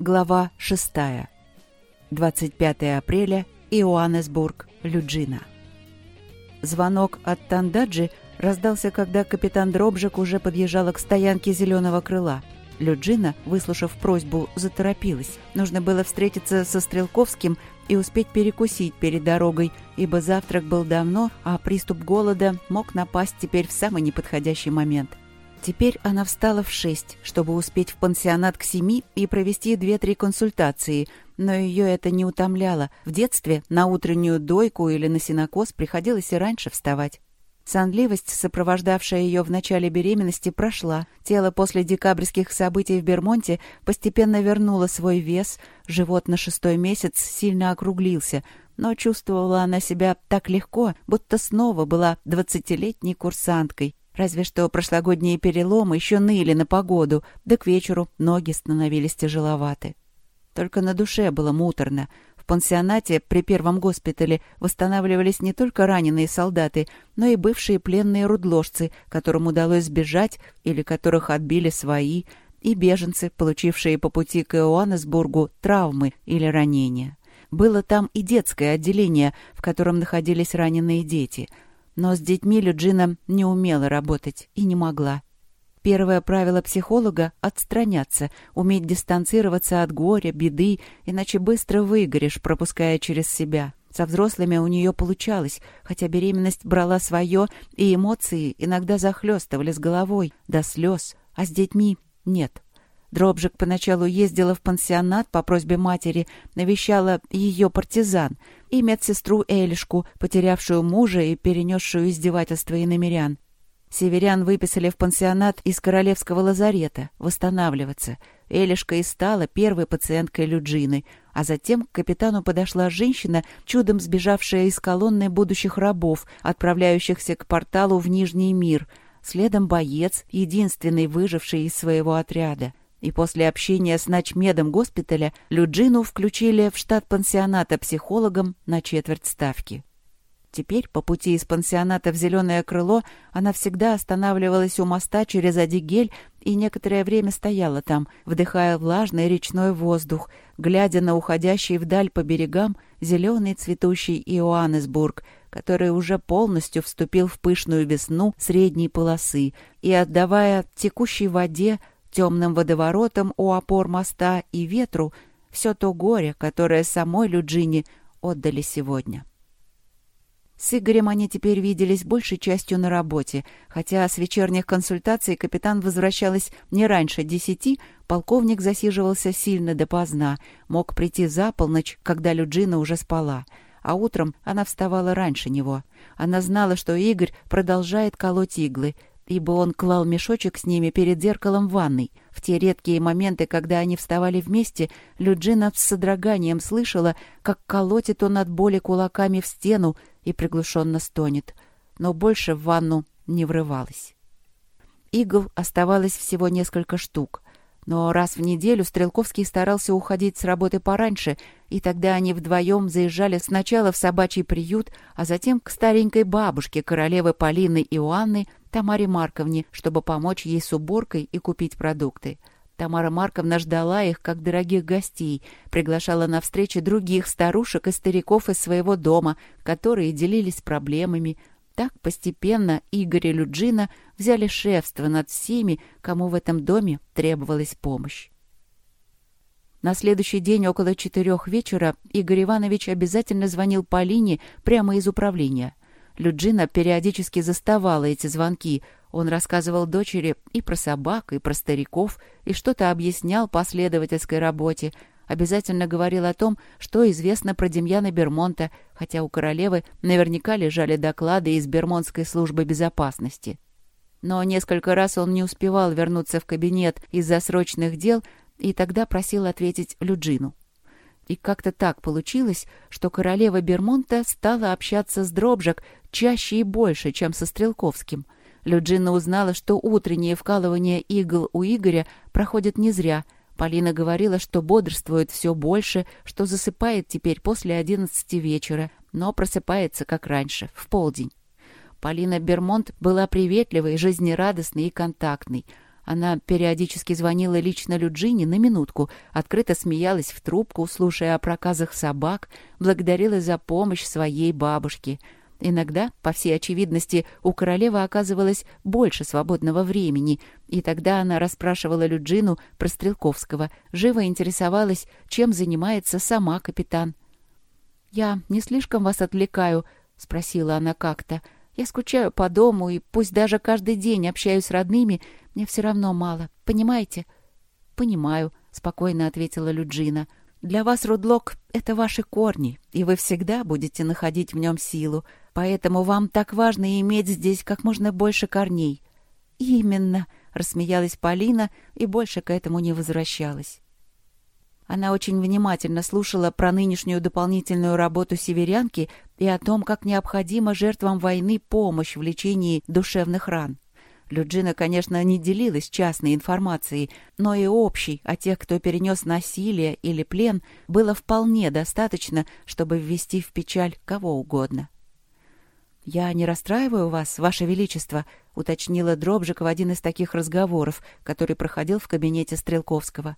Глава 6. 25 апреля. Иоаннесбург, Люджина. Звонок от Тандаджи раздался, когда капитан Дробжик уже подъезжала к стоянке зеленого крыла. Люджина, выслушав просьбу, заторопилась. Нужно было встретиться со Стрелковским и успеть перекусить перед дорогой, ибо завтрак был давно, а приступ голода мог напасть теперь в самый неподходящий момент. Теперь она встала в шесть, чтобы успеть в пансионат к семи и провести две-три консультации, но ее это не утомляло. В детстве на утреннюю дойку или на синокос приходилось и раньше вставать. Сонливость, сопровождавшая ее в начале беременности, прошла. Тело после декабрьских событий в Бермонте постепенно вернуло свой вес. Живот на шестой месяц сильно округлился, но чувствовала она себя так легко, будто снова была двадцатилетней курсанткой. Разве что прошлогодние переломы еще ныли на погоду, да к вечеру ноги становились тяжеловаты. Только на душе было муторно. В пансионате при первом госпитале восстанавливались не только раненые солдаты, но и бывшие пленные рудложцы, которым удалось сбежать или которых отбили свои, и беженцы, получившие по пути к Иоаннесбургу травмы или ранения. Было там и детское отделение, в котором находились раненые дети — но с детьми Люджина не умела работать и не могла. Первое правило психолога — отстраняться, уметь дистанцироваться от горя, беды, иначе быстро выгоришь, пропуская через себя. Со взрослыми у нее получалось, хотя беременность брала свое, и эмоции иногда захлестывали с головой, до слез, а с детьми — нет. Дробжик поначалу ездила в пансионат по просьбе матери, навещала ее партизан и медсестру Элишку, потерявшую мужа и перенесшую издевательство иномерян. Северян выписали в пансионат из королевского лазарета восстанавливаться. Элишка и стала первой пациенткой Люджины, а затем к капитану подошла женщина, чудом сбежавшая из колонны будущих рабов, отправляющихся к порталу в Нижний мир, следом боец, единственный выживший из своего отряда — и после общения с начмедом госпиталя Люджину включили в штат пансионата психологом на четверть ставки. Теперь, по пути из пансионата в «Зеленое крыло», она всегда останавливалась у моста через Адигель и некоторое время стояла там, вдыхая влажный речной воздух, глядя на уходящий вдаль по берегам зеленый цветущий Иоаннесбург, который уже полностью вступил в пышную весну средней полосы, и отдавая текущей воде темным водоворотом у опор моста и ветру все то горе, которое самой Люджине отдали сегодня. С Игорем они теперь виделись большей частью на работе, хотя с вечерних консультаций капитан возвращалась не раньше десяти, полковник засиживался сильно допоздна, мог прийти за полночь, когда Люджина уже спала, а утром она вставала раньше него. Она знала, что Игорь продолжает колоть иглы, ибо он клал мешочек с ними перед зеркалом в ванной. В те редкие моменты, когда они вставали вместе, Люджина с содроганием слышала, как колотит он от боли кулаками в стену и приглушенно стонет. Но больше в ванну не врывалась. Игл оставалось всего несколько штук. Но раз в неделю Стрелковский старался уходить с работы пораньше, и тогда они вдвоем заезжали сначала в собачий приют, а затем к старенькой бабушке королевы Полины Иоанны Тамаре Марковне, чтобы помочь ей с уборкой и купить продукты. Тамара Марковна ждала их, как дорогих гостей, приглашала на встречи других старушек и стариков из своего дома, которые делились проблемами. Так постепенно Игорь и Люджина взяли шефство над всеми, кому в этом доме требовалась помощь. На следующий день около четырех вечера Игорь Иванович обязательно звонил Полине прямо из управления — Люджина периодически заставала эти звонки. Он рассказывал дочери и про собак, и про стариков, и что-то объяснял по следовательской работе. Обязательно говорил о том, что известно про Демьяна Бермонта, хотя у королевы наверняка лежали доклады из Бермонтской службы безопасности. Но несколько раз он не успевал вернуться в кабинет из-за срочных дел, и тогда просил ответить Люджину. И как-то так получилось, что королева Бермонта стала общаться с Дробжак чаще и больше, чем со Стрелковским. Люджина узнала, что утренние вкалывания игл у Игоря проходят не зря. Полина говорила, что бодрствует все больше, что засыпает теперь после одиннадцати вечера, но просыпается, как раньше, в полдень. Полина Бермонт была приветливой, жизнерадостной и контактной. Она периодически звонила лично Люджине на минутку, открыто смеялась в трубку, слушая о проказах собак, благодарила за помощь своей бабушке. Иногда, по всей очевидности, у королевы оказывалось больше свободного времени, и тогда она расспрашивала Люджину про Стрелковского, живо интересовалась, чем занимается сама капитан. «Я не слишком вас отвлекаю?» — спросила она как-то. «Я скучаю по дому, и пусть даже каждый день общаюсь с родными, мне все равно мало. Понимаете?» «Понимаю», — спокойно ответила Люджина. «Для вас, Рудлок, это ваши корни, и вы всегда будете находить в нем силу, поэтому вам так важно иметь здесь как можно больше корней». «Именно», — рассмеялась Полина и больше к этому не возвращалась. Она очень внимательно слушала про нынешнюю дополнительную работу северянки и о том, как необходима жертвам войны помощь в лечении душевных ран. Люджина, конечно, не делилась частной информацией, но и общей о тех, кто перенес насилие или плен, было вполне достаточно, чтобы ввести в печаль кого угодно. «Я не расстраиваю вас, Ваше Величество», — уточнила Дробжик в один из таких разговоров, который проходил в кабинете Стрелковского.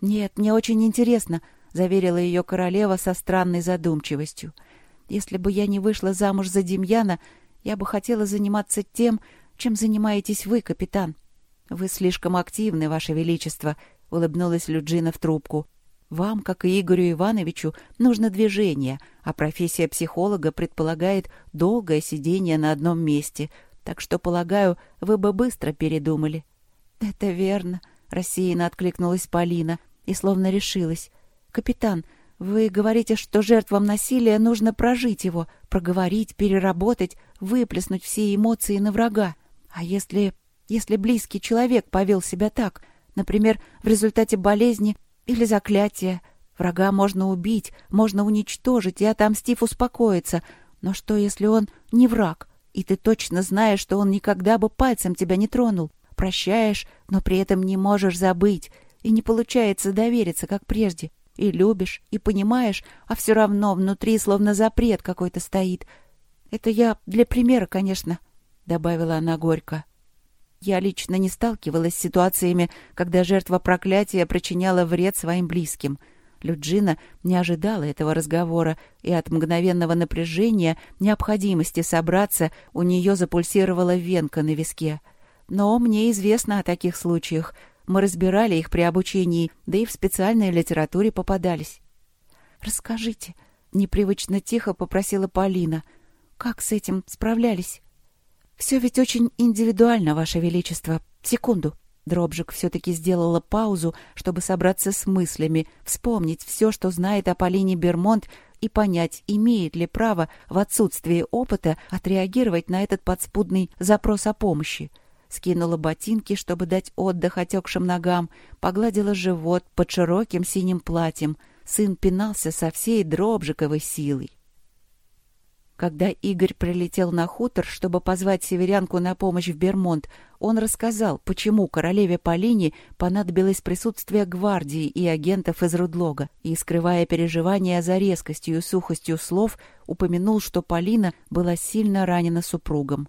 «Нет, мне очень интересно», — заверила ее королева со странной задумчивостью. «Если бы я не вышла замуж за Демьяна, я бы хотела заниматься тем, чем занимаетесь вы, капитан?» «Вы слишком активны, Ваше Величество», — улыбнулась Люджина в трубку. «Вам, как и Игорю Ивановичу, нужно движение, а профессия психолога предполагает долгое сидение на одном месте, так что, полагаю, вы бы быстро передумали». «Это верно», — рассеянно откликнулась Полина и словно решилась. «Капитан, вы говорите, что жертвам насилия нужно прожить его, проговорить, переработать, выплеснуть все эмоции на врага. А если... если близкий человек повел себя так, например, в результате болезни или заклятия, врага можно убить, можно уничтожить и, отомстив, успокоиться. Но что, если он не враг, и ты точно знаешь, что он никогда бы пальцем тебя не тронул? Прощаешь, но при этом не можешь забыть, и не получается довериться, как прежде. И любишь, и понимаешь, а все равно внутри словно запрет какой-то стоит. Это я для примера, конечно. — добавила она горько. Я лично не сталкивалась с ситуациями, когда жертва проклятия причиняла вред своим близким. Люджина не ожидала этого разговора, и от мгновенного напряжения, необходимости собраться, у нее запульсировала венка на виске. Но мне известно о таких случаях. Мы разбирали их при обучении, да и в специальной литературе попадались. «Расскажите», — непривычно тихо попросила Полина, — «как с этим справлялись?» «Все ведь очень индивидуально, Ваше Величество. Секунду». Дробжик все-таки сделала паузу, чтобы собраться с мыслями, вспомнить все, что знает о Полине Бермонт, и понять, имеет ли право в отсутствии опыта отреагировать на этот подспудный запрос о помощи. Скинула ботинки, чтобы дать отдых отекшим ногам, погладила живот под широким синим платьем. Сын пинался со всей дробжиковой силой. Когда Игорь прилетел на хутор, чтобы позвать северянку на помощь в Бермонт, он рассказал, почему королеве Полине понадобилось присутствие гвардии и агентов из Рудлога, и, скрывая переживания за резкостью и сухостью слов, упомянул, что Полина была сильно ранена супругом.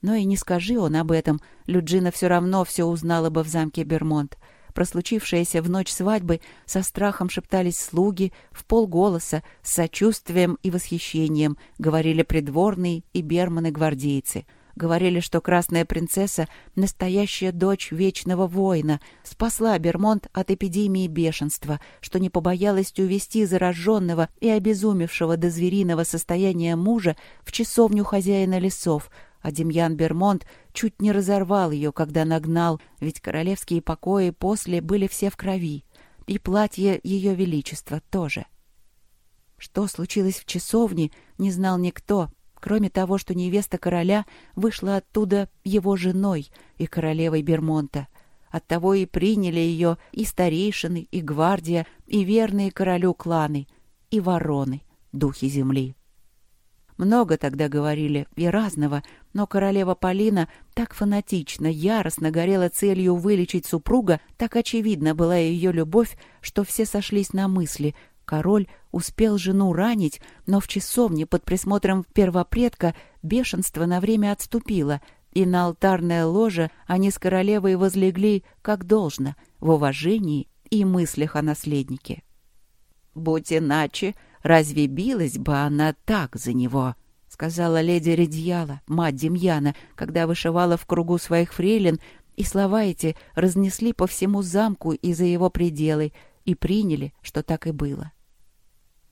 Но и не скажи он об этом, Люджина все равно все узнала бы в замке Бермонт — про случившееся в ночь свадьбы со страхом шептались слуги, в полголоса, с сочувствием и восхищением говорили придворные и берманы-гвардейцы. Говорили, что красная принцесса — настоящая дочь вечного воина, спасла Бермонт от эпидемии бешенства, что не побоялась увести зараженного и обезумевшего до звериного состояния мужа в часовню хозяина лесов — а Демьян Бермонт чуть не разорвал ее, когда нагнал, ведь королевские покои после были все в крови, и платье ее величества тоже. Что случилось в часовне, не знал никто, кроме того, что невеста короля вышла оттуда его женой и королевой Бермонта. Оттого и приняли ее и старейшины, и гвардия, и верные королю кланы, и вороны, духи земли. Много тогда говорили, и разного, но королева Полина так фанатично, яростно горела целью вылечить супруга, так очевидна была ее любовь, что все сошлись на мысли. Король успел жену ранить, но в часовне под присмотром первопредка бешенство на время отступило, и на алтарное ложе они с королевой возлегли как должно, в уважении и мыслях о наследнике. «Будь иначе, разве билась бы она так за него?» — сказала леди Редьяла, мать Демьяна, когда вышивала в кругу своих фрейлин, и слова эти разнесли по всему замку и за его пределы, и приняли, что так и было.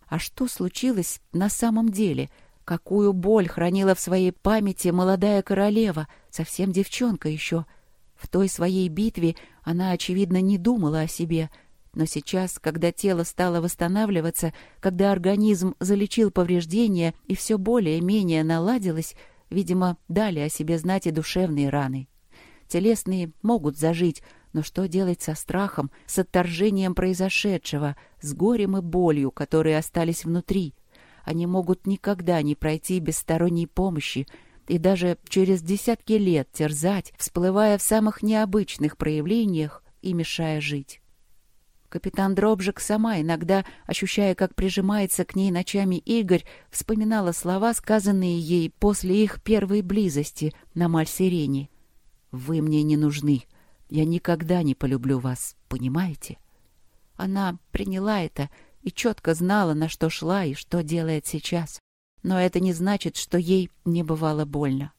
А что случилось на самом деле? Какую боль хранила в своей памяти молодая королева, совсем девчонка еще? В той своей битве она, очевидно, не думала о себе — но сейчас, когда тело стало восстанавливаться, когда организм залечил повреждения и все более-менее наладилось, видимо, дали о себе знать и душевные раны. Телесные могут зажить, но что делать со страхом, с отторжением произошедшего, с горем и болью, которые остались внутри? Они могут никогда не пройти без сторонней помощи, и даже через десятки лет терзать, всплывая в самых необычных проявлениях и мешая жить. Капитан Дробжик сама иногда, ощущая, как прижимается к ней ночами Игорь, вспоминала слова, сказанные ей после их первой близости на Мальсирене. «Вы мне не нужны. Я никогда не полюблю вас, понимаете?» Она приняла это и четко знала, на что шла и что делает сейчас. Но это не значит, что ей не бывало больно.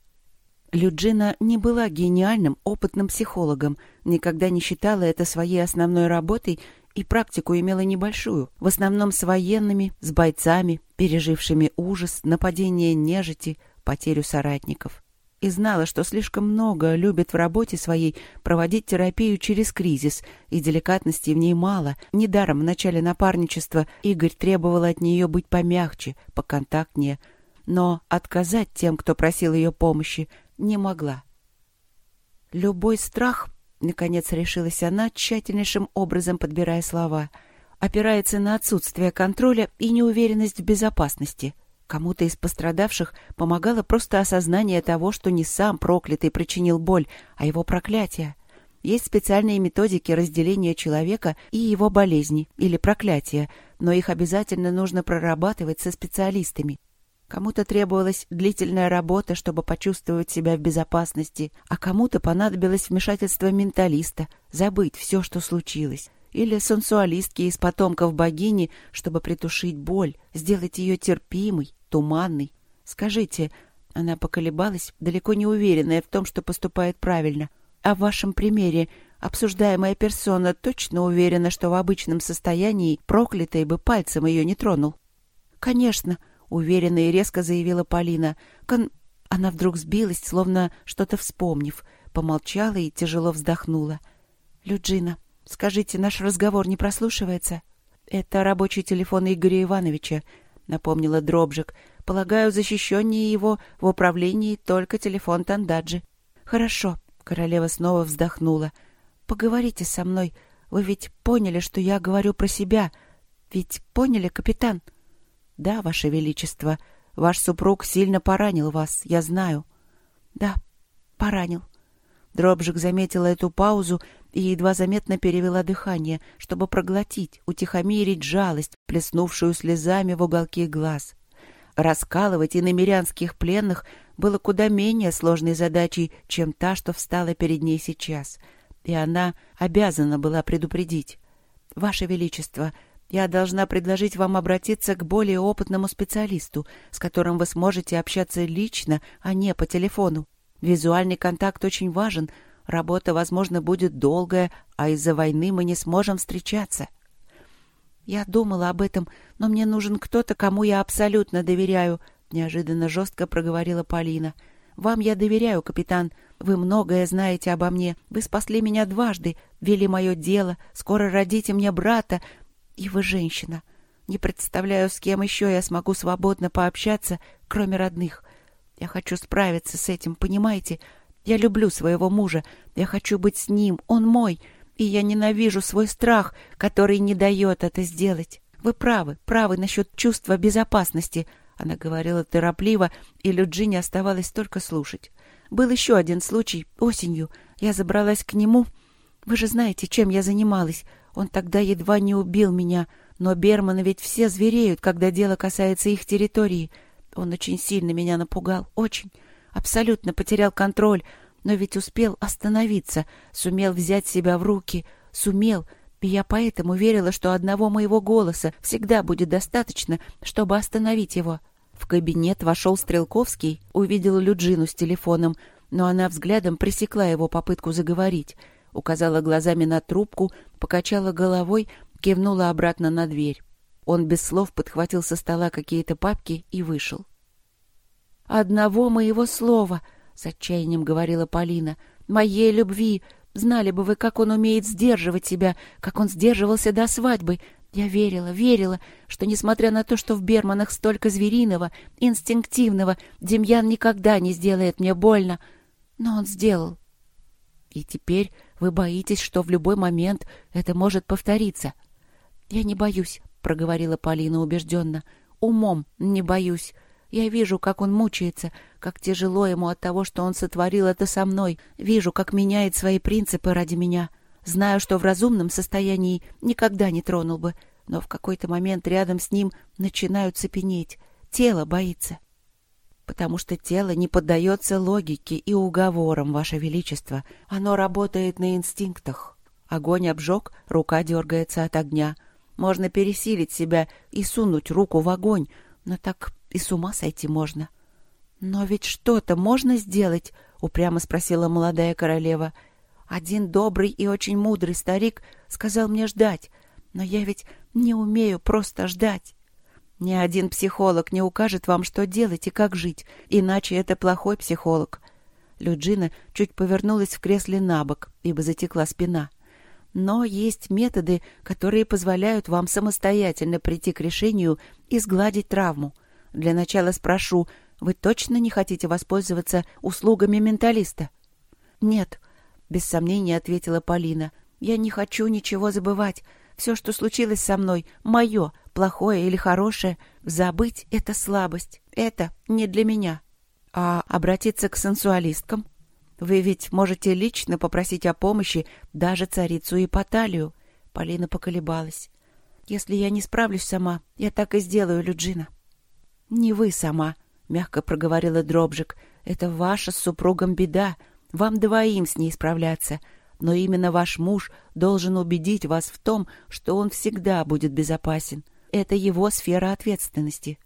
Люджина не была гениальным, опытным психологом, никогда не считала это своей основной работой и практику имела небольшую, в основном с военными, с бойцами, пережившими ужас, нападение нежити, потерю соратников. И знала, что слишком много любит в работе своей проводить терапию через кризис, и деликатности в ней мало. Недаром в начале напарничества Игорь требовал от нее быть помягче, поконтактнее, но отказать тем, кто просил ее помощи, не могла. Любой страх Наконец решилась она, тщательнейшим образом подбирая слова. Опирается на отсутствие контроля и неуверенность в безопасности. Кому-то из пострадавших помогало просто осознание того, что не сам проклятый причинил боль, а его проклятие. Есть специальные методики разделения человека и его болезни или проклятия, но их обязательно нужно прорабатывать со специалистами. Кому-то требовалась длительная работа, чтобы почувствовать себя в безопасности, а кому-то понадобилось вмешательство менталиста, забыть все, что случилось. Или сенсуалистки из потомков богини, чтобы притушить боль, сделать ее терпимой, туманной. Скажите, она поколебалась, далеко не уверенная в том, что поступает правильно. А в вашем примере обсуждаемая персона точно уверена, что в обычном состоянии проклятый бы пальцем ее не тронул? «Конечно», — уверенно и резко заявила Полина. «Кон...» Она вдруг сбилась, словно что-то вспомнив, помолчала и тяжело вздохнула. «Люджина, скажите, наш разговор не прослушивается?» «Это рабочий телефон Игоря Ивановича», — напомнила Дробжик. «Полагаю, защищеннее его в управлении только телефон Тандаджи». «Хорошо», — королева снова вздохнула. «Поговорите со мной. Вы ведь поняли, что я говорю про себя. Ведь поняли, капитан?» «Да, Ваше Величество, ваш супруг сильно поранил вас, я знаю». «Да, поранил». Дробжик заметила эту паузу и едва заметно перевела дыхание, чтобы проглотить, утихомирить жалость, плеснувшую слезами в уголки глаз. Раскалывать иномерянских пленных было куда менее сложной задачей, чем та, что встала перед ней сейчас. И она обязана была предупредить. «Ваше Величество, я должна предложить вам обратиться к более опытному специалисту, с которым вы сможете общаться лично, а не по телефону. Визуальный контакт очень важен. Работа, возможно, будет долгая, а из-за войны мы не сможем встречаться. Я думала об этом, но мне нужен кто-то, кому я абсолютно доверяю, неожиданно жестко проговорила Полина. Вам я доверяю, капитан. Вы многое знаете обо мне. Вы спасли меня дважды, вели мое дело, скоро родите мне брата, и вы женщина. Не представляю, с кем еще я смогу свободно пообщаться, кроме родных. Я хочу справиться с этим, понимаете? Я люблю своего мужа. Я хочу быть с ним. Он мой. И я ненавижу свой страх, который не дает это сделать. Вы правы, правы насчет чувства безопасности. Она говорила торопливо, и Люджине оставалось только слушать. Был еще один случай осенью. Я забралась к нему. Вы же знаете, чем я занималась. Он тогда едва не убил меня, но Берманы ведь все звереют, когда дело касается их территории. Он очень сильно меня напугал, очень. абсолютно потерял контроль, но ведь успел остановиться, сумел взять себя в руки, сумел, и я поэтому верила, что одного моего голоса всегда будет достаточно, чтобы остановить его. В кабинет вошел Стрелковский, увидел Люджину с телефоном, но она взглядом пресекла его попытку заговорить, указала глазами на трубку, покачала головой, кивнула обратно на дверь. Он без слов подхватил со стола какие-то папки и вышел. «Одного моего слова!» — с отчаянием говорила Полина. «Моей любви! Знали бы вы, как он умеет сдерживать себя, как он сдерживался до свадьбы. Я верила, верила, что, несмотря на то, что в Берманах столько звериного, инстинктивного, Демьян никогда не сделает мне больно. Но он сделал. И теперь вы боитесь, что в любой момент это может повториться. Я не боюсь проговорила Полина убежденно. «Умом не боюсь. Я вижу, как он мучается, как тяжело ему от того, что он сотворил это со мной. Вижу, как меняет свои принципы ради меня. Знаю, что в разумном состоянии никогда не тронул бы, но в какой-то момент рядом с ним начинают цепенеть. Тело боится. Потому что тело не поддается логике и уговорам, Ваше Величество. Оно работает на инстинктах. Огонь обжег, рука дергается от огня — можно пересилить себя и сунуть руку в огонь, но так и с ума сойти можно. «Но ведь что-то можно сделать?» — упрямо спросила молодая королева. «Один добрый и очень мудрый старик сказал мне ждать, но я ведь не умею просто ждать. Ни один психолог не укажет вам, что делать и как жить, иначе это плохой психолог». Люджина чуть повернулась в кресле на бок, ибо затекла спина. Но есть методы, которые позволяют вам самостоятельно прийти к решению и сгладить травму. Для начала спрошу, вы точно не хотите воспользоваться услугами менталиста? Нет, без сомнения ответила Полина. Я не хочу ничего забывать. Все, что случилось со мной, мое, плохое или хорошее, забыть — это слабость. Это не для меня. А обратиться к сенсуалисткам — вы ведь можете лично попросить о помощи даже царицу Ипоталию. Полина поколебалась. Если я не справлюсь сама, я так и сделаю, Люджина. Не вы сама, мягко проговорила Дробжик. Это ваша с супругом беда. Вам двоим с ней справляться. Но именно ваш муж должен убедить вас в том, что он всегда будет безопасен. Это его сфера ответственности.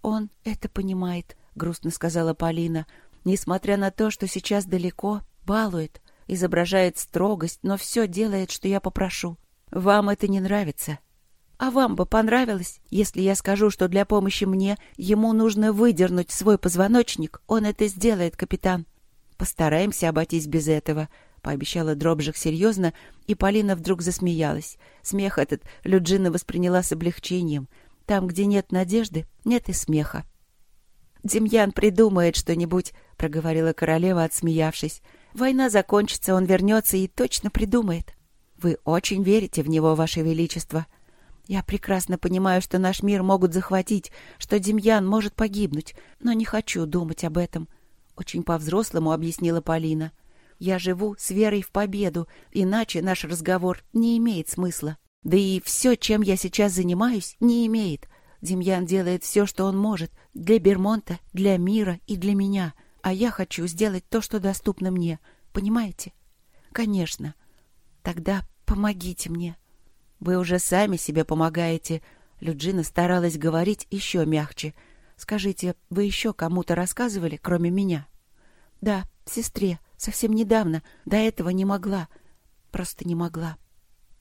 Он это понимает, грустно сказала Полина несмотря на то, что сейчас далеко, балует, изображает строгость, но все делает, что я попрошу. Вам это не нравится. А вам бы понравилось, если я скажу, что для помощи мне ему нужно выдернуть свой позвоночник? Он это сделает, капитан. Постараемся обойтись без этого, — пообещала Дробжик серьезно, и Полина вдруг засмеялась. Смех этот Люджина восприняла с облегчением. Там, где нет надежды, нет и смеха. «Демьян придумает что-нибудь», — проговорила королева, отсмеявшись. «Война закончится, он вернется и точно придумает. Вы очень верите в него, ваше величество. Я прекрасно понимаю, что наш мир могут захватить, что Демьян может погибнуть, но не хочу думать об этом», — очень по-взрослому объяснила Полина. «Я живу с верой в победу, иначе наш разговор не имеет смысла. Да и все, чем я сейчас занимаюсь, не имеет. Демьян делает все, что он может, для Бермонта, для мира и для меня. А я хочу сделать то, что доступно мне. Понимаете? Конечно. Тогда помогите мне. Вы уже сами себе помогаете. Люджина старалась говорить еще мягче. Скажите, вы еще кому-то рассказывали, кроме меня? Да, сестре, совсем недавно. До этого не могла. Просто не могла.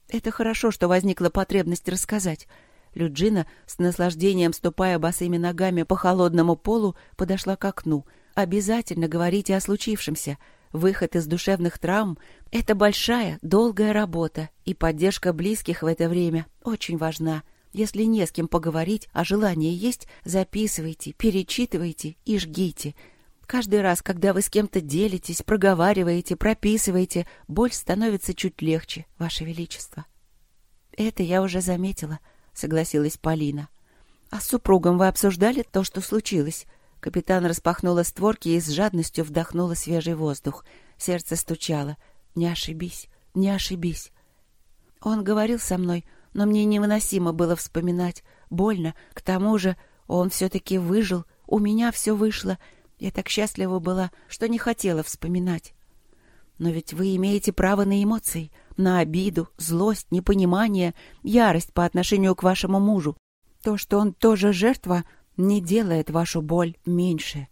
Это хорошо, что возникла потребность рассказать. Люджина, с наслаждением ступая босыми ногами по холодному полу, подошла к окну. «Обязательно говорите о случившемся. Выход из душевных травм — это большая, долгая работа, и поддержка близких в это время очень важна. Если не с кем поговорить, а желание есть, записывайте, перечитывайте и жгите. Каждый раз, когда вы с кем-то делитесь, проговариваете, прописываете, боль становится чуть легче, Ваше Величество». Это я уже заметила —— согласилась Полина. «А с супругом вы обсуждали то, что случилось?» Капитан распахнула створки и с жадностью вдохнула свежий воздух. Сердце стучало. «Не ошибись, не ошибись». Он говорил со мной, но мне невыносимо было вспоминать. Больно. К тому же он все-таки выжил, у меня все вышло. Я так счастлива была, что не хотела вспоминать. Но ведь вы имеете право на эмоции, на обиду, злость, непонимание, ярость по отношению к вашему мужу. То, что он тоже жертва, не делает вашу боль меньше.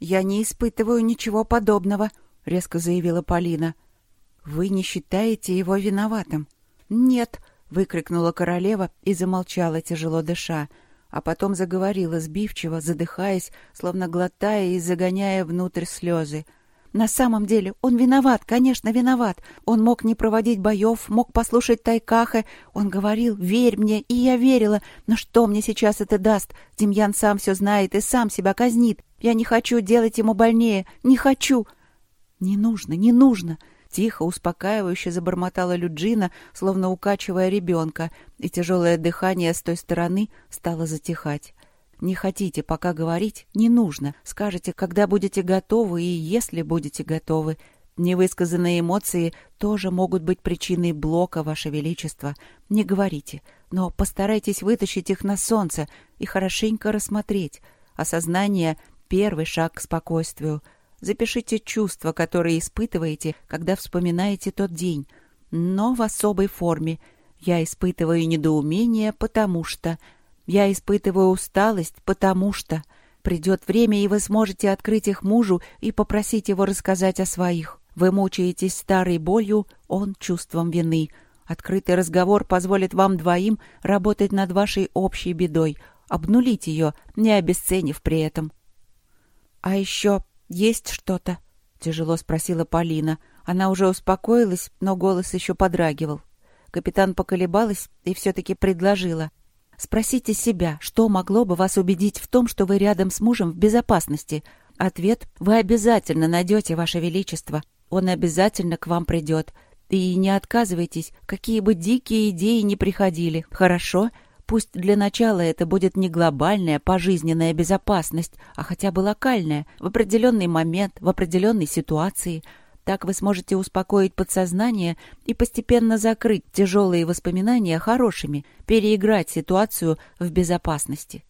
«Я не испытываю ничего подобного», — резко заявила Полина. «Вы не считаете его виноватым?» «Нет», — выкрикнула королева и замолчала, тяжело дыша, а потом заговорила сбивчиво, задыхаясь, словно глотая и загоняя внутрь слезы — на самом деле он виноват, конечно, виноват. Он мог не проводить боев, мог послушать Тайкаха. Он говорил «Верь мне», и я верила. Но что мне сейчас это даст? Демьян сам все знает и сам себя казнит. Я не хочу делать ему больнее. Не хочу. Не нужно, не нужно. Тихо, успокаивающе забормотала Люджина, словно укачивая ребенка, и тяжелое дыхание с той стороны стало затихать. Не хотите пока говорить? Не нужно. Скажете, когда будете готовы и если будете готовы. Невысказанные эмоции тоже могут быть причиной блока, Ваше Величество. Не говорите, но постарайтесь вытащить их на солнце и хорошенько рассмотреть. Осознание — первый шаг к спокойствию. Запишите чувства, которые испытываете, когда вспоминаете тот день, но в особой форме. Я испытываю недоумение, потому что... Я испытываю усталость, потому что... Придет время, и вы сможете открыть их мужу и попросить его рассказать о своих. Вы мучаетесь старой болью, он чувством вины. Открытый разговор позволит вам двоим работать над вашей общей бедой, обнулить ее, не обесценив при этом. — А еще есть что-то? — тяжело спросила Полина. Она уже успокоилась, но голос еще подрагивал. Капитан поколебалась и все-таки предложила. Спросите себя, что могло бы вас убедить в том, что вы рядом с мужем в безопасности. Ответ – вы обязательно найдете, Ваше Величество. Он обязательно к вам придет. И не отказывайтесь, какие бы дикие идеи ни приходили. Хорошо? Пусть для начала это будет не глобальная пожизненная безопасность, а хотя бы локальная, в определенный момент, в определенной ситуации – так вы сможете успокоить подсознание и постепенно закрыть тяжелые воспоминания хорошими, переиграть ситуацию в безопасности.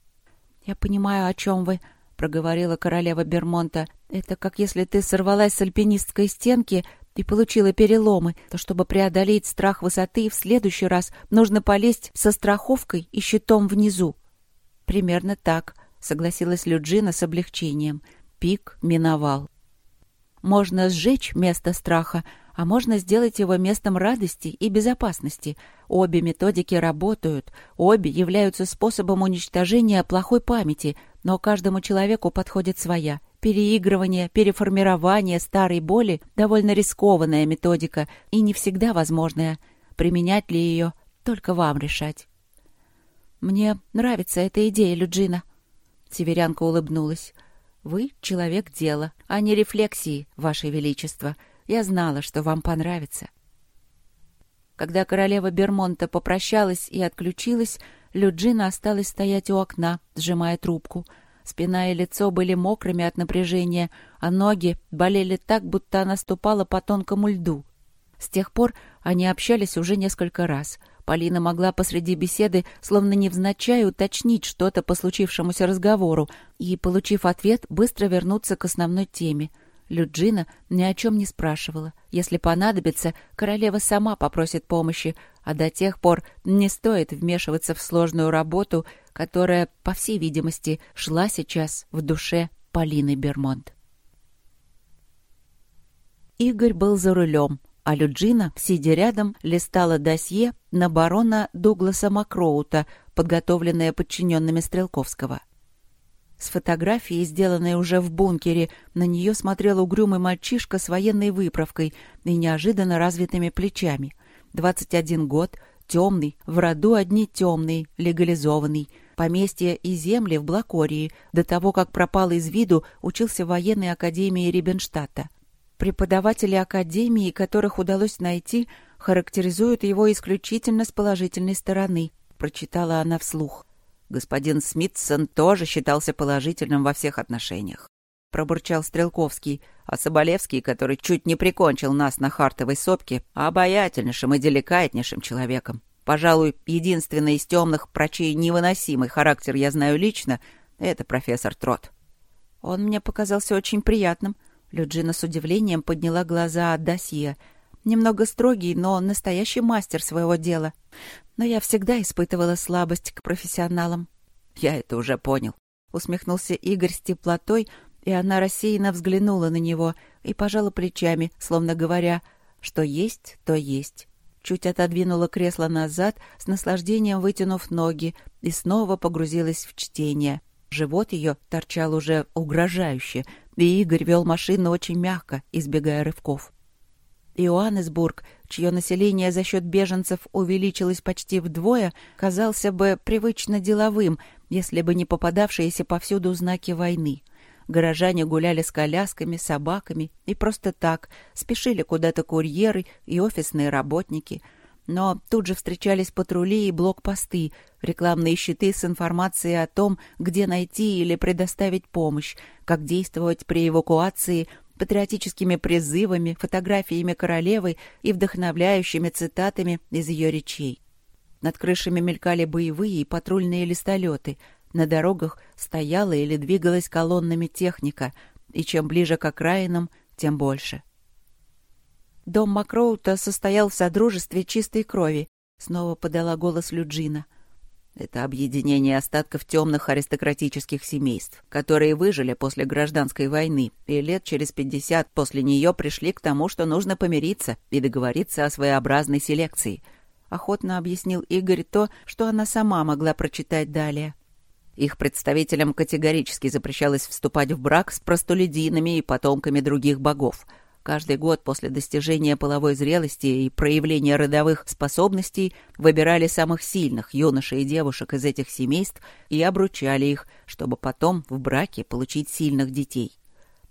«Я понимаю, о чем вы», — проговорила королева Бермонта. «Это как если ты сорвалась с альпинистской стенки и получила переломы, то чтобы преодолеть страх высоты, в следующий раз нужно полезть со страховкой и щитом внизу». «Примерно так», — согласилась Люджина с облегчением. Пик миновал. Можно сжечь место страха, а можно сделать его местом радости и безопасности. Обе методики работают, обе являются способом уничтожения плохой памяти, но каждому человеку подходит своя. Переигрывание, переформирование старой боли – довольно рискованная методика и не всегда возможная. Применять ли ее – только вам решать. «Мне нравится эта идея, Люджина». Северянка улыбнулась. Вы — человек дела, а не рефлексии, Ваше Величество. Я знала, что вам понравится. Когда королева Бермонта попрощалась и отключилась, Люджина осталась стоять у окна, сжимая трубку. Спина и лицо были мокрыми от напряжения, а ноги болели так, будто она ступала по тонкому льду. С тех пор они общались уже несколько раз — Полина могла посреди беседы, словно невзначай, уточнить что-то по случившемуся разговору и, получив ответ, быстро вернуться к основной теме. Люджина ни о чем не спрашивала. Если понадобится, королева сама попросит помощи, а до тех пор не стоит вмешиваться в сложную работу, которая, по всей видимости, шла сейчас в душе Полины Бермонт. Игорь был за рулем, а Люджина, сидя рядом, листала досье на барона Дугласа Макроута, подготовленное подчиненными Стрелковского. С фотографией, сделанной уже в бункере, на нее смотрел угрюмый мальчишка с военной выправкой и неожиданно развитыми плечами. 21 год, темный, в роду одни темные, легализованный. Поместье и земли в Блакории, до того, как пропал из виду, учился в военной академии Рибенштадта. Преподаватели академии, которых удалось найти, характеризуют его исключительно с положительной стороны, прочитала она вслух. Господин Смитсон тоже считался положительным во всех отношениях. Пробурчал Стрелковский, а Соболевский, который чуть не прикончил нас на Хартовой сопке, обаятельнейшим и деликатнейшим человеком. Пожалуй, единственный из темных, прочей невыносимый характер я знаю лично, это профессор Трот. Он мне показался очень приятным. Люджина с удивлением подняла глаза от досье. Немного строгий, но настоящий мастер своего дела. Но я всегда испытывала слабость к профессионалам. Я это уже понял. Усмехнулся Игорь с теплотой, и она рассеянно взглянула на него и пожала плечами, словно говоря, что есть, то есть. Чуть отодвинула кресло назад, с наслаждением вытянув ноги, и снова погрузилась в чтение. Живот ее торчал уже угрожающе, и Игорь вел машину очень мягко, избегая рывков. Иоаннесбург, чье население за счет беженцев увеличилось почти вдвое, казался бы привычно деловым, если бы не попадавшиеся повсюду знаки войны. Горожане гуляли с колясками, собаками и просто так, спешили куда-то курьеры и офисные работники. Но тут же встречались патрули и блокпосты, рекламные щиты с информацией о том, где найти или предоставить помощь, как действовать при эвакуации, патриотическими призывами, фотографиями королевы и вдохновляющими цитатами из ее речей. Над крышами мелькали боевые и патрульные листолеты. На дорогах стояла или двигалась колоннами техника, и чем ближе к окраинам, тем больше. Дом Макроута состоял в содружестве чистой крови, снова подала голос Люджина — это объединение остатков темных аристократических семейств, которые выжили после гражданской войны и лет через пятьдесят после нее пришли к тому, что нужно помириться и договориться о своеобразной селекции. Охотно объяснил Игорь то, что она сама могла прочитать далее. Их представителям категорически запрещалось вступать в брак с простолюдинами и потомками других богов — Каждый год после достижения половой зрелости и проявления родовых способностей выбирали самых сильных юношей и девушек из этих семейств и обручали их, чтобы потом в браке получить сильных детей.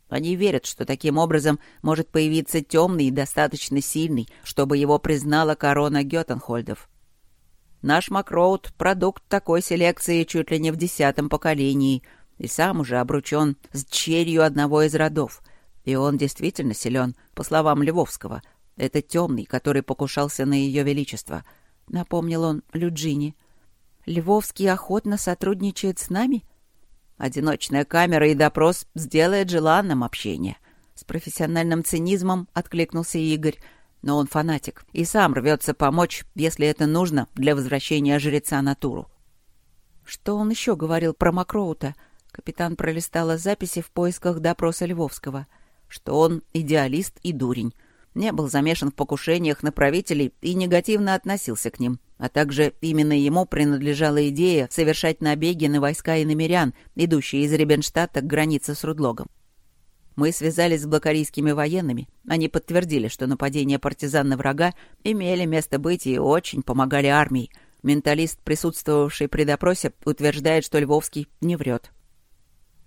Они верят, что таким образом может появиться темный и достаточно сильный, чтобы его признала корона Геттенхольдов. Наш Макроуд — продукт такой селекции чуть ли не в десятом поколении, и сам уже обручен с черью одного из родов — и он действительно силен, по словам Львовского. Это темный, который покушался на ее величество. Напомнил он Люджини. Львовский охотно сотрудничает с нами? Одиночная камера и допрос сделает желанным общение. С профессиональным цинизмом откликнулся Игорь. Но он фанатик и сам рвется помочь, если это нужно, для возвращения жреца на Туру. Что он еще говорил про Макроута? Капитан пролистала записи в поисках допроса Львовского — что он идеалист и дурень, не был замешан в покушениях на правителей и негативно относился к ним, а также именно ему принадлежала идея совершать набеги на войска иномерян, идущие из Ребенштадта к границе с Рудлогом. Мы связались с блокарийскими военными. Они подтвердили, что нападения партизан на врага имели место быть и очень помогали армии. Менталист, присутствовавший при допросе, утверждает, что Львовский не врет.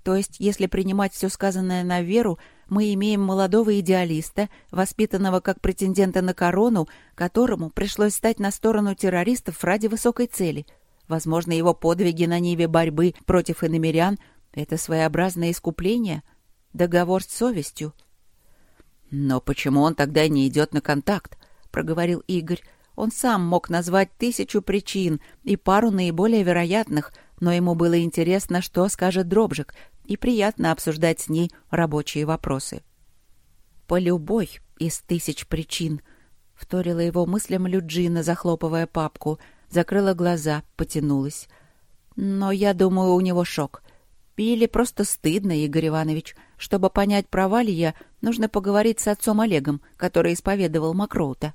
То есть, если принимать все сказанное на веру, мы имеем молодого идеалиста, воспитанного как претендента на корону, которому пришлось стать на сторону террористов ради высокой цели. Возможно, его подвиги на ниве борьбы против иномерян — это своеобразное искупление, договор с совестью. «Но почему он тогда не идет на контакт?» — проговорил Игорь. Он сам мог назвать тысячу причин и пару наиболее вероятных, но ему было интересно, что скажет Дробжик, и приятно обсуждать с ней рабочие вопросы. «По любой из тысяч причин», — вторила его мыслям Люджина, захлопывая папку, закрыла глаза, потянулась. «Но я думаю, у него шок. Или просто стыдно, Игорь Иванович. Чтобы понять, права ли я, нужно поговорить с отцом Олегом, который исповедовал Макроута».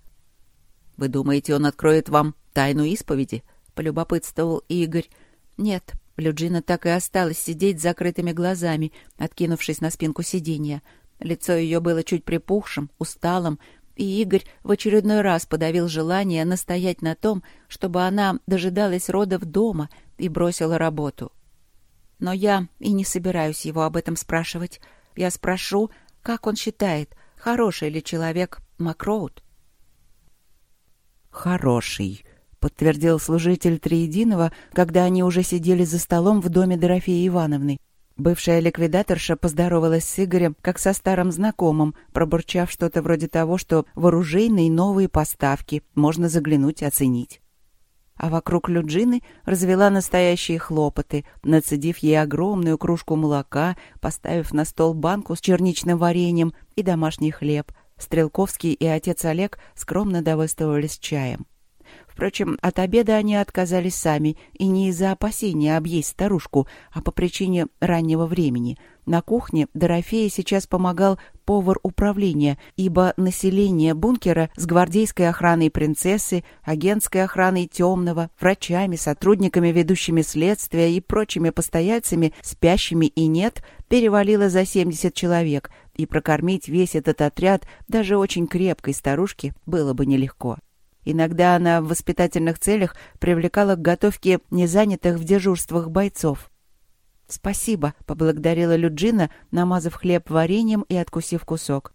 «Вы думаете, он откроет вам тайну исповеди?» — полюбопытствовал Игорь. «Нет, Люджина так и осталась сидеть с закрытыми глазами, откинувшись на спинку сиденья. Лицо ее было чуть припухшим, усталым, и Игорь в очередной раз подавил желание настоять на том, чтобы она дожидалась родов дома и бросила работу. Но я и не собираюсь его об этом спрашивать. Я спрошу, как он считает, хороший ли человек Макроуд. «Хороший», подтвердил служитель Триединого, когда они уже сидели за столом в доме Дорофеи Ивановны. Бывшая ликвидаторша поздоровалась с Игорем, как со старым знакомым, пробурчав что-то вроде того, что в новые поставки можно заглянуть и оценить. А вокруг Люджины развела настоящие хлопоты, нацедив ей огромную кружку молока, поставив на стол банку с черничным вареньем и домашний хлеб. Стрелковский и отец Олег скромно довольствовались чаем. Впрочем, от обеда они отказались сами, и не из-за опасения объесть старушку, а по причине раннего времени. На кухне Дорофея сейчас помогал повар управления, ибо население бункера с гвардейской охраной принцессы, агентской охраной темного, врачами, сотрудниками, ведущими следствия и прочими постояльцами, спящими и нет, перевалило за 70 человек, и прокормить весь этот отряд даже очень крепкой старушке было бы нелегко. Иногда она в воспитательных целях привлекала к готовке незанятых в дежурствах бойцов. «Спасибо», — поблагодарила Люджина, намазав хлеб вареньем и откусив кусок.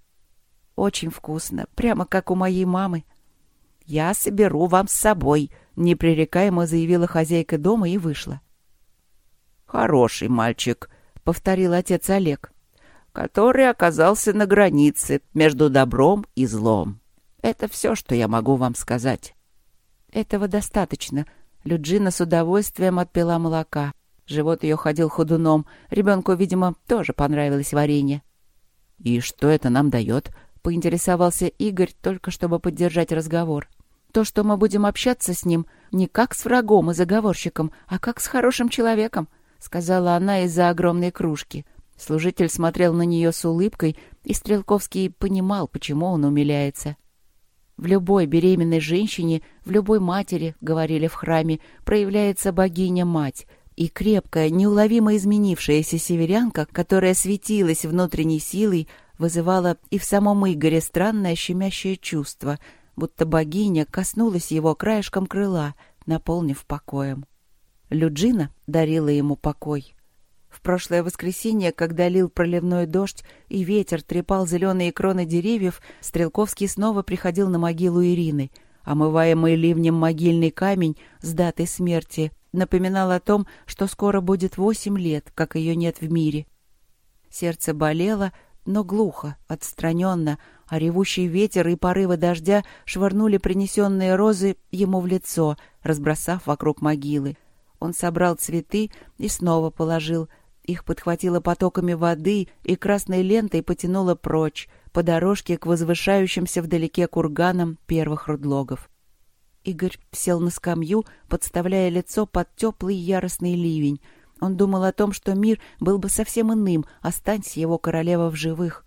«Очень вкусно, прямо как у моей мамы». «Я соберу вам с собой», — непререкаемо заявила хозяйка дома и вышла. «Хороший мальчик», — повторил отец Олег, «который оказался на границе между добром и злом». Это все, что я могу вам сказать. Этого достаточно. Люджина с удовольствием отпила молока. Живот ее ходил ходуном. Ребенку, видимо, тоже понравилось варенье. «И что это нам дает?» — поинтересовался Игорь, только чтобы поддержать разговор. «То, что мы будем общаться с ним не как с врагом и заговорщиком, а как с хорошим человеком», — сказала она из-за огромной кружки. Служитель смотрел на нее с улыбкой, и Стрелковский понимал, почему он умиляется. В любой беременной женщине, в любой матери, говорили в храме, проявляется богиня-мать, и крепкая, неуловимо изменившаяся северянка, которая светилась внутренней силой, вызывала и в самом Игоре странное щемящее чувство, будто богиня коснулась его краешком крыла, наполнив покоем. Люджина дарила ему покой. Прошлое воскресенье, когда лил проливной дождь и ветер трепал зеленые кроны деревьев, Стрелковский снова приходил на могилу Ирины. Омываемый ливнем могильный камень с датой смерти напоминал о том, что скоро будет восемь лет, как ее нет в мире. Сердце болело, но глухо, отстраненно, а ревущий ветер и порывы дождя швырнули принесенные розы ему в лицо, разбросав вокруг могилы. Он собрал цветы и снова положил — их подхватило потоками воды и красной лентой потянуло прочь, по дорожке к возвышающимся вдалеке курганам первых рудлогов. Игорь сел на скамью, подставляя лицо под теплый яростный ливень. Он думал о том, что мир был бы совсем иным, останься его королева в живых.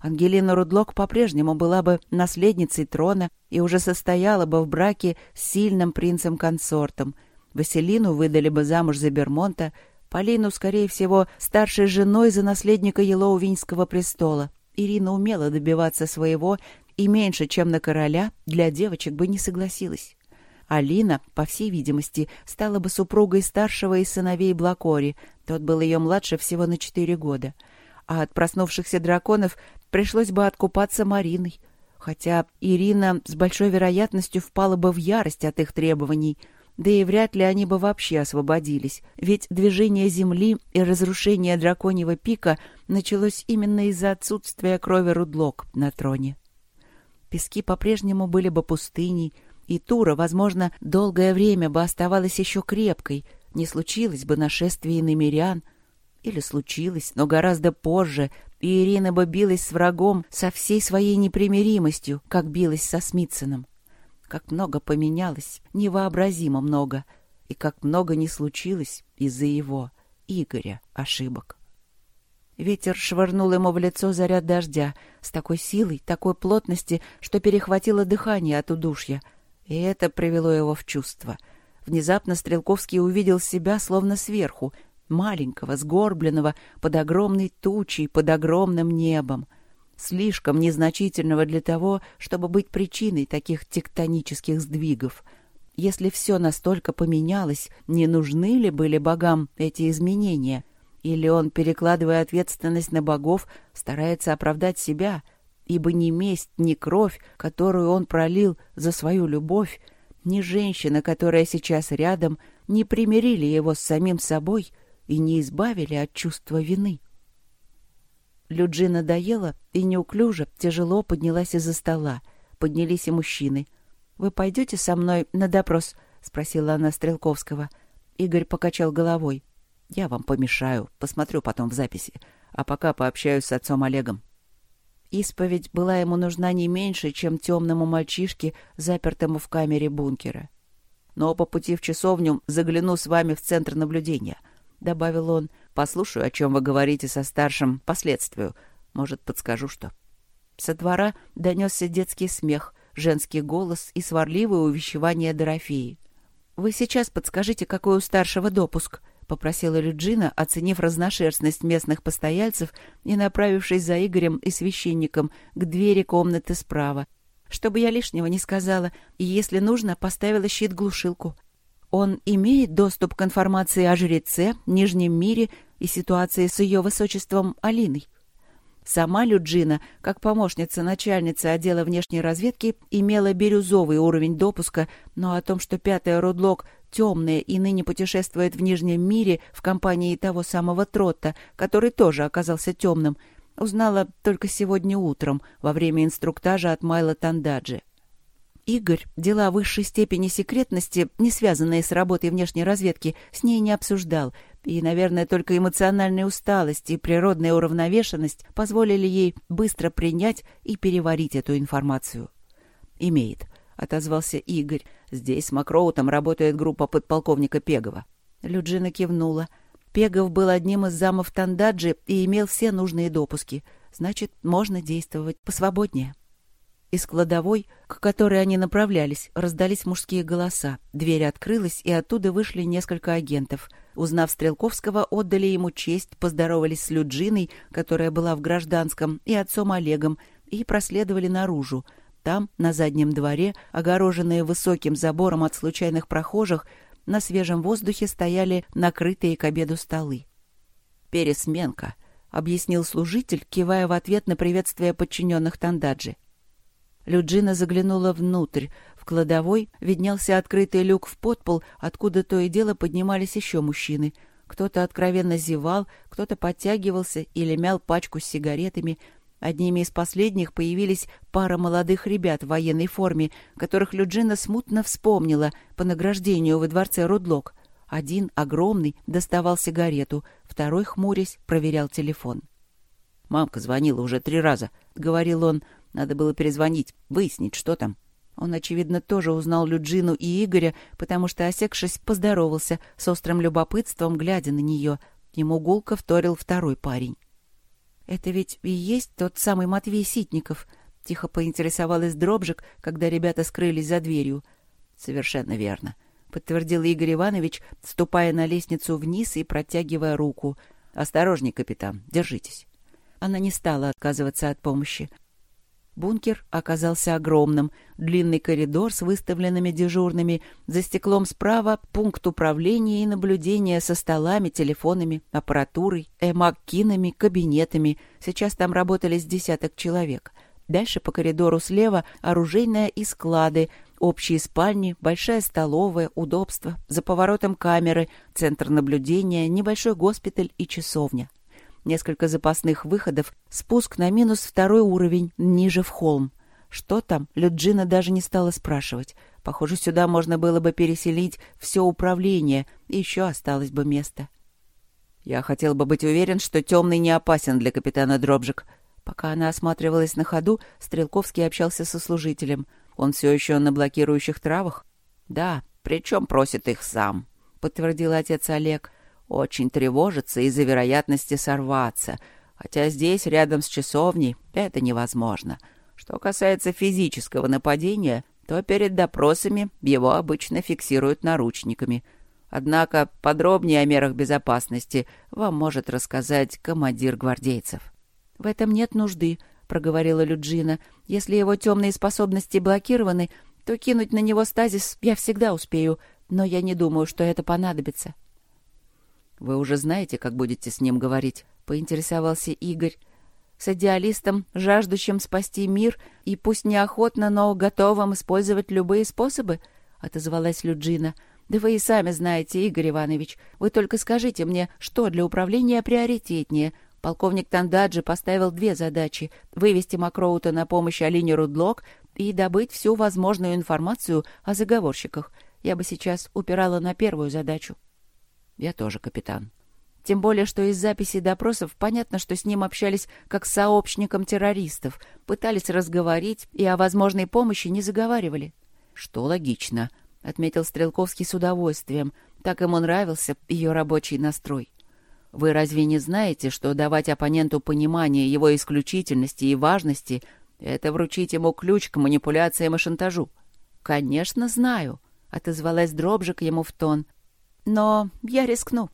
Ангелина Рудлок по-прежнему была бы наследницей трона и уже состояла бы в браке с сильным принцем-консортом. Василину выдали бы замуж за Бермонта, Полину, скорее всего, старшей женой за наследника Елоувинского престола. Ирина умела добиваться своего, и меньше, чем на короля, для девочек бы не согласилась. Алина, по всей видимости, стала бы супругой старшего из сыновей Блакори, тот был ее младше всего на четыре года. А от проснувшихся драконов пришлось бы откупаться Мариной. Хотя Ирина с большой вероятностью впала бы в ярость от их требований — да и вряд ли они бы вообще освободились, ведь движение Земли и разрушение драконьего пика началось именно из-за отсутствия крови Рудлок на троне. Пески по-прежнему были бы пустыней, и Тура, возможно, долгое время бы оставалась еще крепкой, не случилось бы нашествие намерян, или случилось, но гораздо позже, и Ирина бы билась с врагом со всей своей непримиримостью, как билась со Смитсоном. Как много поменялось, невообразимо много, и как много не случилось из-за его, Игоря, ошибок. Ветер швырнул ему в лицо заряд дождя с такой силой, такой плотности, что перехватило дыхание от удушья, и это привело его в чувство. Внезапно Стрелковский увидел себя словно сверху, маленького, сгорбленного, под огромной тучей, под огромным небом — слишком незначительного для того, чтобы быть причиной таких тектонических сдвигов. Если все настолько поменялось, не нужны ли были богам эти изменения? Или он, перекладывая ответственность на богов, старается оправдать себя, ибо ни месть, ни кровь, которую он пролил за свою любовь, ни женщина, которая сейчас рядом, не примирили его с самим собой и не избавили от чувства вины. Люджина доела и неуклюже, тяжело поднялась из-за стола. Поднялись и мужчины. «Вы пойдете со мной на допрос?» — спросила она Стрелковского. Игорь покачал головой. «Я вам помешаю. Посмотрю потом в записи. А пока пообщаюсь с отцом Олегом». Исповедь была ему нужна не меньше, чем темному мальчишке, запертому в камере бункера. «Но по пути в часовню загляну с вами в центр наблюдения», — добавил он. «Послушаю, о чем вы говорите со старшим последствию. Может, подскажу что». Со двора донесся детский смех, женский голос и сварливое увещевание Дорофеи. «Вы сейчас подскажите, какой у старшего допуск?» — попросила Люджина, оценив разношерстность местных постояльцев и направившись за Игорем и священником к двери комнаты справа, чтобы я лишнего не сказала, и, если нужно, поставила щит-глушилку. Он имеет доступ к информации о жреце, Нижнем мире и ситуации с ее высочеством Алиной. Сама Люджина, как помощница начальницы отдела внешней разведки, имела бирюзовый уровень допуска, но о том, что пятая Рудлок темная и ныне путешествует в Нижнем мире в компании того самого Тротта, который тоже оказался темным, узнала только сегодня утром во время инструктажа от Майла Тандаджи. Игорь дела высшей степени секретности, не связанные с работой внешней разведки, с ней не обсуждал, и, наверное, только эмоциональная усталость и природная уравновешенность позволили ей быстро принять и переварить эту информацию. «Имеет», — отозвался Игорь. «Здесь с Макроутом работает группа подполковника Пегова». Люджина кивнула. Пегов был одним из замов Тандаджи и имел все нужные допуски. Значит, можно действовать посвободнее. Из кладовой, к которой они направлялись, раздались мужские голоса. Дверь открылась, и оттуда вышли несколько агентов. Узнав Стрелковского, отдали ему честь, поздоровались с Люджиной, которая была в гражданском, и отцом Олегом, и проследовали наружу. Там, на заднем дворе, огороженные высоким забором от случайных прохожих, на свежем воздухе стояли накрытые к обеду столы. «Пересменка», — объяснил служитель, кивая в ответ на приветствие подчиненных Тандаджи. Люджина заглянула внутрь. В кладовой виднелся открытый люк в подпол, откуда то и дело поднимались еще мужчины. Кто-то откровенно зевал, кто-то подтягивался или мял пачку с сигаретами. Одними из последних появились пара молодых ребят в военной форме, которых Люджина смутно вспомнила по награждению во дворце Рудлок. Один, огромный, доставал сигарету, второй, хмурясь, проверял телефон. «Мамка звонила уже три раза», — говорил он, — надо было перезвонить, выяснить, что там. Он, очевидно, тоже узнал Люджину и Игоря, потому что, осекшись, поздоровался с острым любопытством, глядя на нее. Ему гулко вторил второй парень. «Это ведь и есть тот самый Матвей Ситников», — тихо поинтересовалась Дробжик, когда ребята скрылись за дверью. «Совершенно верно», — подтвердил Игорь Иванович, ступая на лестницу вниз и протягивая руку. «Осторожней, капитан, держитесь». Она не стала отказываться от помощи. Бункер оказался огромным. Длинный коридор с выставленными дежурными. За стеклом справа пункт управления и наблюдения со столами, телефонами, аппаратурой, эмаккинами, кабинетами. Сейчас там работали с десяток человек. Дальше по коридору слева оружейная и склады, общие спальни, большая столовая, удобства, за поворотом камеры, центр наблюдения, небольшой госпиталь и часовня несколько запасных выходов, спуск на минус второй уровень, ниже в холм. Что там, Люджина даже не стала спрашивать. Похоже, сюда можно было бы переселить все управление, и еще осталось бы место. Я хотел бы быть уверен, что темный не опасен для капитана Дробжик. Пока она осматривалась на ходу, Стрелковский общался со служителем. Он все еще на блокирующих травах? Да, причем просит их сам, подтвердил отец Олег очень тревожится из-за вероятности сорваться, хотя здесь, рядом с часовней, это невозможно. Что касается физического нападения, то перед допросами его обычно фиксируют наручниками. Однако подробнее о мерах безопасности вам может рассказать командир гвардейцев. «В этом нет нужды», — проговорила Люджина. «Если его темные способности блокированы, то кинуть на него стазис я всегда успею, но я не думаю, что это понадобится». «Вы уже знаете, как будете с ним говорить?» — поинтересовался Игорь. «С идеалистом, жаждущим спасти мир и пусть неохотно, но готовым использовать любые способы?» — отозвалась Люджина. «Да вы и сами знаете, Игорь Иванович. Вы только скажите мне, что для управления приоритетнее?» Полковник Тандаджи поставил две задачи — вывести Макроута на помощь Алине Рудлок и добыть всю возможную информацию о заговорщиках — Я бы сейчас упирала на первую задачу. Я тоже капитан. Тем более, что из записей допросов понятно, что с ним общались как с сообщником террористов, пытались разговорить и о возможной помощи не заговаривали. Что логично, — отметил Стрелковский с удовольствием. Так ему нравился ее рабочий настрой. Вы разве не знаете, что давать оппоненту понимание его исключительности и важности — это вручить ему ключ к манипуляциям и шантажу? «Конечно, знаю», — отозвалась Дробжик ему в тон. «Но я рискну.